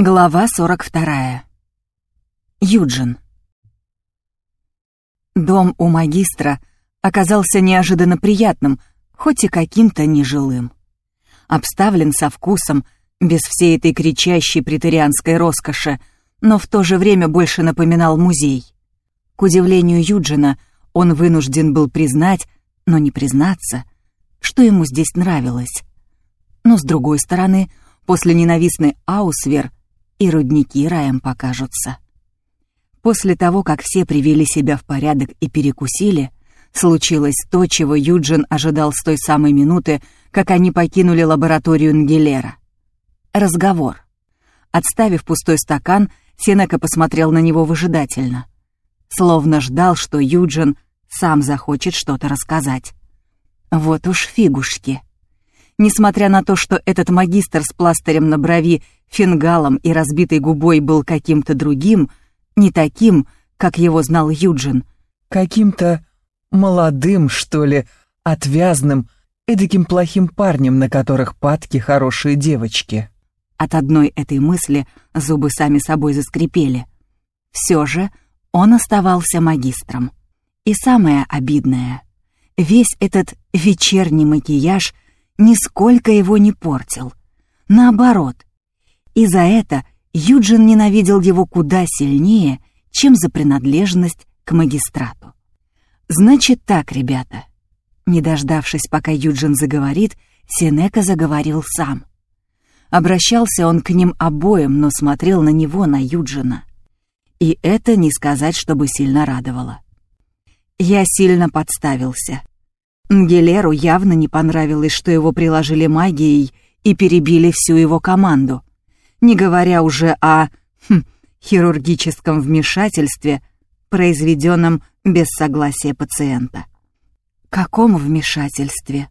Глава 42. Юджин. Дом у магистра оказался неожиданно приятным, хоть и каким-то нежилым. Обставлен со вкусом, без всей этой кричащей претарианской роскоши, но в то же время больше напоминал музей. К удивлению Юджина, он вынужден был признать, но не признаться, что ему здесь нравилось. Но, с другой стороны, после ненавистной Аусвер — и рудники раем покажутся. После того, как все привели себя в порядок и перекусили, случилось то, чего Юджин ожидал с той самой минуты, как они покинули лабораторию Нгелера. Разговор. Отставив пустой стакан, Сенека посмотрел на него выжидательно. Словно ждал, что Юджин сам захочет что-то рассказать. Вот уж фигушки. Несмотря на то, что этот магистр с пластырем на брови, фингалом и разбитой губой был каким-то другим, не таким, как его знал Юджин. Каким-то молодым, что ли, отвязным, эдаким плохим парнем, на которых падки хорошие девочки. От одной этой мысли зубы сами собой заскрипели. Все же он оставался магистром. И самое обидное, весь этот вечерний макияж — нисколько его не портил. Наоборот. И за это Юджин ненавидел его куда сильнее, чем за принадлежность к магистрату. «Значит так, ребята». Не дождавшись, пока Юджин заговорит, Сенека заговорил сам. Обращался он к ним обоим, но смотрел на него, на Юджина. И это не сказать, чтобы сильно радовало. Я сильно подставился. Нгелеру явно не понравилось, что его приложили магией и перебили всю его команду, не говоря уже о хм, хирургическом вмешательстве, произведенном без согласия пациента. Каком вмешательстве?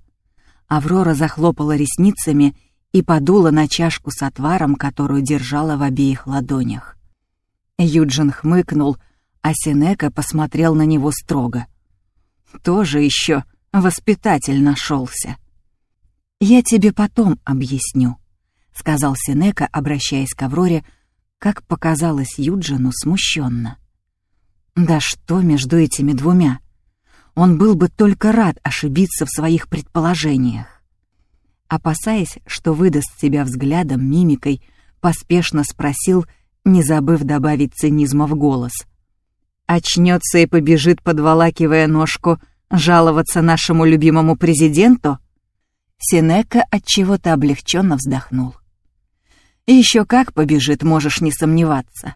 Аврора захлопала ресницами и подула на чашку с отваром, которую держала в обеих ладонях. Юджин хмыкнул, а Синека посмотрел на него строго. «Тоже еще воспитатель нашелся. «Я тебе потом объясню», — сказал Синека, обращаясь к Авроре, как показалось Юджину смущенно. «Да что между этими двумя? Он был бы только рад ошибиться в своих предположениях». Опасаясь, что выдаст себя взглядом, мимикой, поспешно спросил, не забыв добавить цинизма в голос. «Очнется и побежит, подволакивая ножку», — Жаловаться нашему любимому президенту? Синека от чего-то облегченно вздохнул. Еще как побежит, можешь не сомневаться.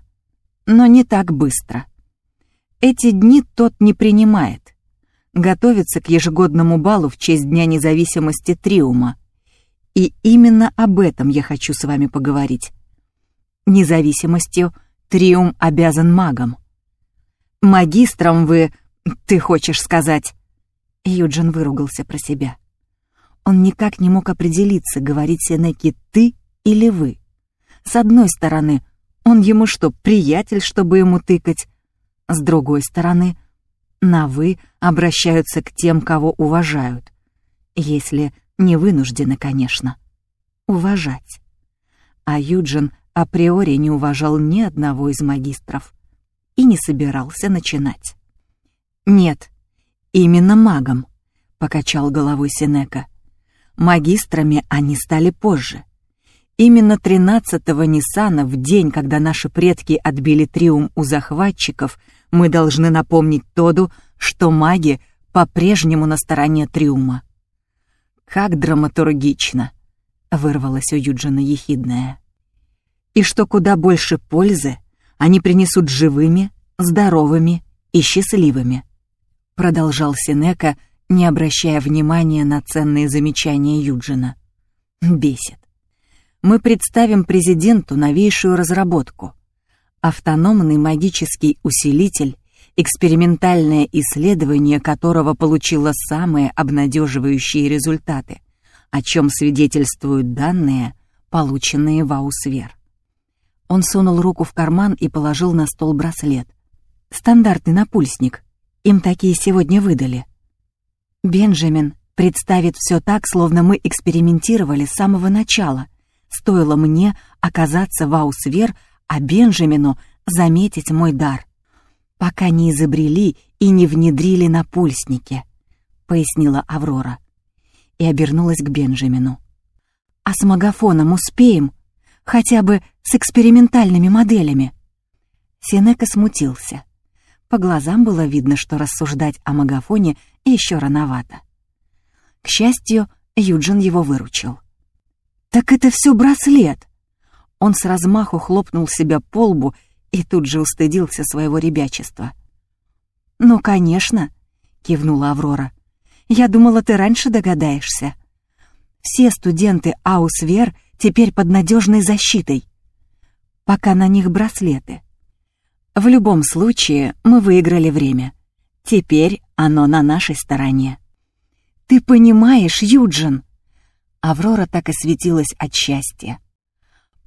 Но не так быстро. Эти дни тот не принимает. Готовится к ежегодному балу в честь Дня независимости Триума. И именно об этом я хочу с вами поговорить. Независимостью Триум обязан магам. Магистром вы, ты хочешь сказать, Юджин выругался про себя. Он никак не мог определиться, говорить Сенеке «ты» или «вы». С одной стороны, он ему что, приятель, чтобы ему тыкать? С другой стороны, на «вы» обращаются к тем, кого уважают. Если не вынуждены, конечно. Уважать. А Юджин априори не уважал ни одного из магистров и не собирался начинать. Нет, «Именно магом», — покачал головой Синека. «Магистрами они стали позже. Именно 13-го Ниссана, в день, когда наши предки отбили триум у захватчиков, мы должны напомнить Тоду, что маги по-прежнему на стороне триума». «Как драматургично!» — вырвалось у Юджина ехидное. «И что куда больше пользы они принесут живыми, здоровыми и счастливыми» продолжал Синека, не обращая внимания на ценные замечания Юджина. Бесит. Мы представим президенту новейшую разработку. Автономный магический усилитель, экспериментальное исследование которого получило самые обнадеживающие результаты, о чем свидетельствуют данные, полученные в Аусвер. Он сунул руку в карман и положил на стол браслет. Стандартный напульсник, им такие сегодня выдали. Бенджамин представит все так, словно мы экспериментировали с самого начала. Стоило мне оказаться в Аусвер, а Бенджамину заметить мой дар, пока не изобрели и не внедрили на пульснике, пояснила Аврора и обернулась к Бенджамину. А с магафоном успеем? Хотя бы с экспериментальными моделями. Синека смутился. По глазам было видно, что рассуждать о магафоне еще рановато. К счастью, Юджин его выручил. «Так это все браслет!» Он с размаху хлопнул себя по лбу и тут же устыдился своего ребячества. «Ну, конечно», — кивнула Аврора. «Я думала, ты раньше догадаешься. Все студенты Аусвер теперь под надежной защитой, пока на них браслеты. В любом случае, мы выиграли время. Теперь оно на нашей стороне. Ты понимаешь, Юджин?» Аврора так и светилась от счастья.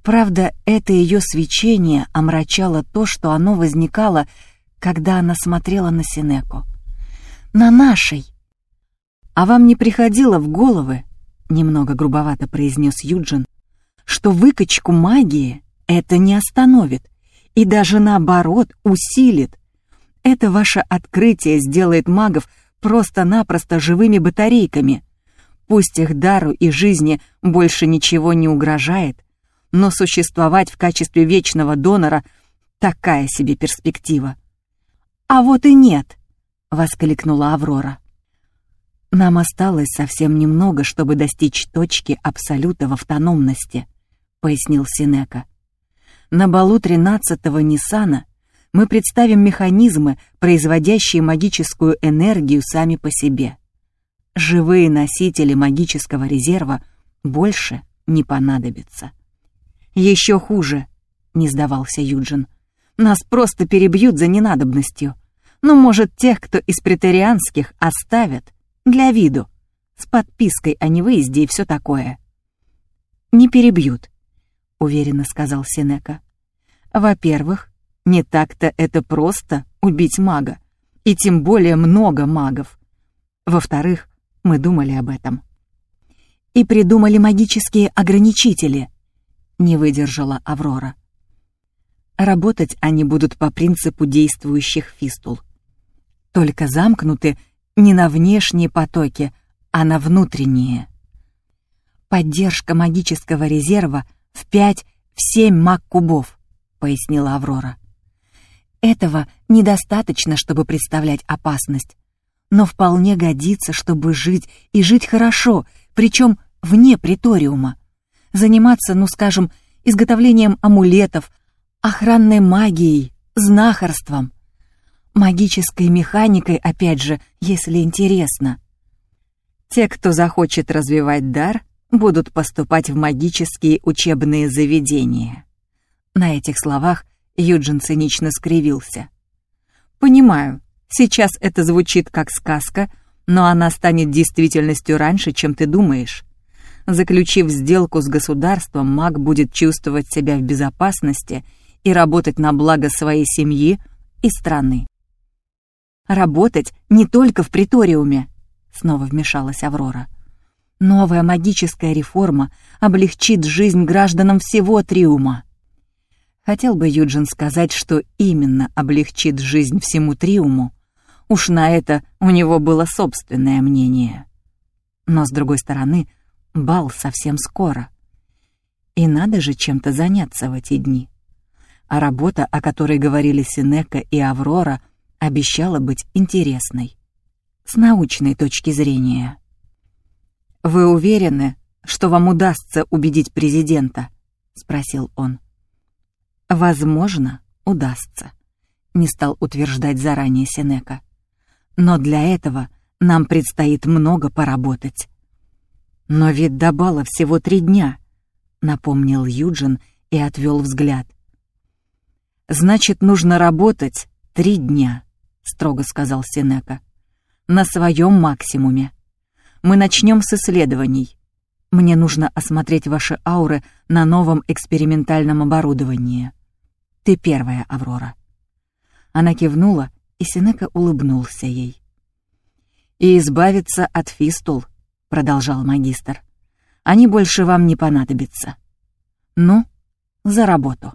Правда, это ее свечение омрачало то, что оно возникало, когда она смотрела на Синеку. «На нашей!» «А вам не приходило в головы, — немного грубовато произнес Юджин, — что выкачку магии это не остановит и даже наоборот усилит. Это ваше открытие сделает магов просто-напросто живыми батарейками. Пусть их дару и жизни больше ничего не угрожает, но существовать в качестве вечного донора — такая себе перспектива. «А вот и нет!» — воскликнула Аврора. «Нам осталось совсем немного, чтобы достичь точки абсолюта в автономности», — пояснил Синека. На балу тринадцатого Ниссана мы представим механизмы, производящие магическую энергию сами по себе. Живые носители магического резерва больше не понадобятся. «Еще хуже», — не сдавался Юджин. «Нас просто перебьют за ненадобностью. Ну, может, тех, кто из претерианских, оставят. Для виду. С подпиской о невыезде и все такое». «Не перебьют», — уверенно сказал Синека. «Во-первых, не так-то это просто убить мага, и тем более много магов. Во-вторых, мы думали об этом. И придумали магические ограничители, не выдержала Аврора. Работать они будут по принципу действующих фистул. Только замкнуты не на внешние потоки, а на внутренние. Поддержка магического резерва в 5-7 маг-кубов пояснила Аврора. Этого недостаточно, чтобы представлять опасность, но вполне годится, чтобы жить и жить хорошо, причем вне приториума. Заниматься, ну скажем, изготовлением амулетов, охранной магией, знахарством, магической механикой, опять же, если интересно. Те, кто захочет развивать дар, будут поступать в магические учебные заведения. На этих словах Юджин цинично скривился. «Понимаю, сейчас это звучит как сказка, но она станет действительностью раньше, чем ты думаешь. Заключив сделку с государством, маг будет чувствовать себя в безопасности и работать на благо своей семьи и страны. Работать не только в приториуме, снова вмешалась Аврора. Новая магическая реформа облегчит жизнь гражданам всего Триума. Хотел бы Юджин сказать, что именно облегчит жизнь всему Триуму. Уж на это у него было собственное мнение. Но, с другой стороны, бал совсем скоро. И надо же чем-то заняться в эти дни. А работа, о которой говорили Синека и Аврора, обещала быть интересной. С научной точки зрения. «Вы уверены, что вам удастся убедить президента?» — спросил он. Возможно, удастся, не стал утверждать заранее Сенека. Но для этого нам предстоит много поработать. Но ведь до бала всего три дня, напомнил Юджин и отвел взгляд. Значит, нужно работать три дня, строго сказал Сенека. На своем максимуме. Мы начнем с исследований. Мне нужно осмотреть ваши ауры на новом экспериментальном оборудовании. Ты первая, Аврора». Она кивнула, и Синека улыбнулся ей. «И избавиться от фистул», — продолжал магистр. «Они больше вам не понадобятся». «Ну, за работу.